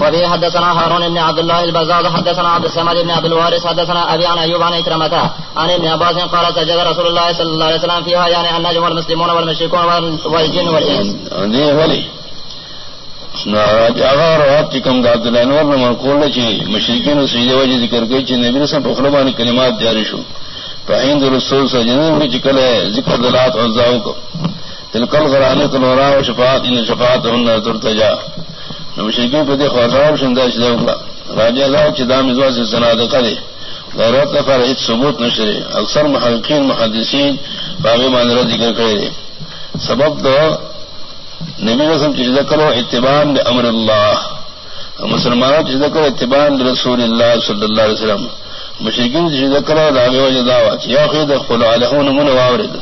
وبه حدثنا هارون بن عبد الله البزاز حدثنا عبد السمد بن عبد الوارث حدثنا ابي عن ايوب عن اكرمته عن ابن عباس قال سجد رسول الله صلى الله عليه وسلم فيها يعني النجم والمسلمون والمشركون والجن والانس. کم دا عبدالانور نے منقول چی مشرقین و سیدے وجہ ذکر گئی چی نبی رسم پخلبانی کلمات جاری شو۔ فہند رسول سجنین ہوئی چکل ہے ذکر دلات عزاؤ کو۔ تلکل غرانی تلورا و شفاعت، ان شفاعت ہن ترتجا مشرکین پہ دیکھ اور شندہ شدہ اکلا راجہ اللہ چدا مزوا سے سناد قدے غیرت نفر ایت ثبوت نشرے اکثر محققین، محدثین باغی ماندرہ ذکر کرے دے۔ سبب دو نبی رسم چیز کرو اتبان امر اللہ۔ مسلمانوں چیز کرو اتبان رسول اللہ صلی اللہ علیہ وسلم۔ مشرقین چیز کرو داغے وجہ دعوت یا خید خلو علیہ نمون واورد۔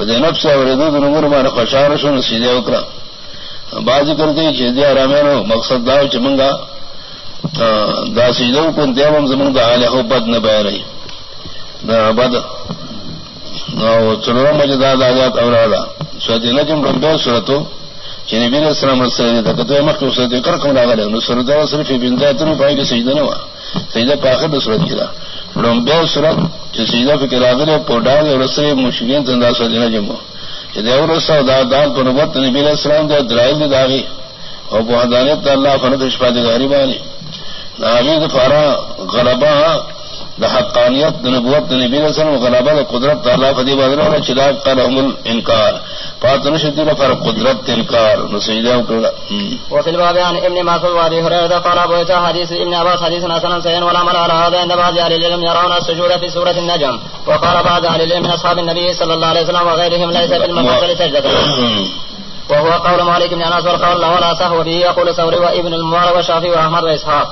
نب سے نمبر مار خوشار شو سیدھے اکرا بازی کرتے چیزیں آرام مقصد داو چمنگا دا سیدھو کن دیوم زمن کا آلے ہو بد نہ بہ رہی. نہ بد چلو مجھے داد آزاد اورادا سوتی نجم رمبے سورتو چینی بین السلام رسول تک تو مخ سورت کر کم لاگا لے سورت صرف بنتا تم پائی کے سجدہ نہ ہوا سجدہ پاخر سورت کی رمبے سورت سیدھا فکر آگے پوڈا رسے، مشکین تندا سو دینا جمو دیو رسا دا دال پر نبت نبی علیہ السلام دے درائل دی داغی. اور وہ دانت اللہ فنت اشفا دی غاری بانی. نامی دفارا غلبا دا حقانیت، دا نبوت نبی علیہ السلام غلبا دا قدرت اللہ فدی بادر اور چلاک قلهم الانکار. فاتن شدی لفر قدرت انکار نسیدہ وکرلا وفي الباب عن ابن مسعود وابي هريره قال ابو عيسى حديث ابن عباس حديث حسن سين ولا مر على هذا عند بعض اهل العلم يرون السجود في سوره النجم۔ وقال بعض اهل العلم من اصحاب النبي صلى الله عليه وسلم وغيرهم ليس بالمفضل سجده وهو قول مالك بن انس والقول له ولا سهو به يقول ثوري وابن المبارك والشافعي واحمد واسحاق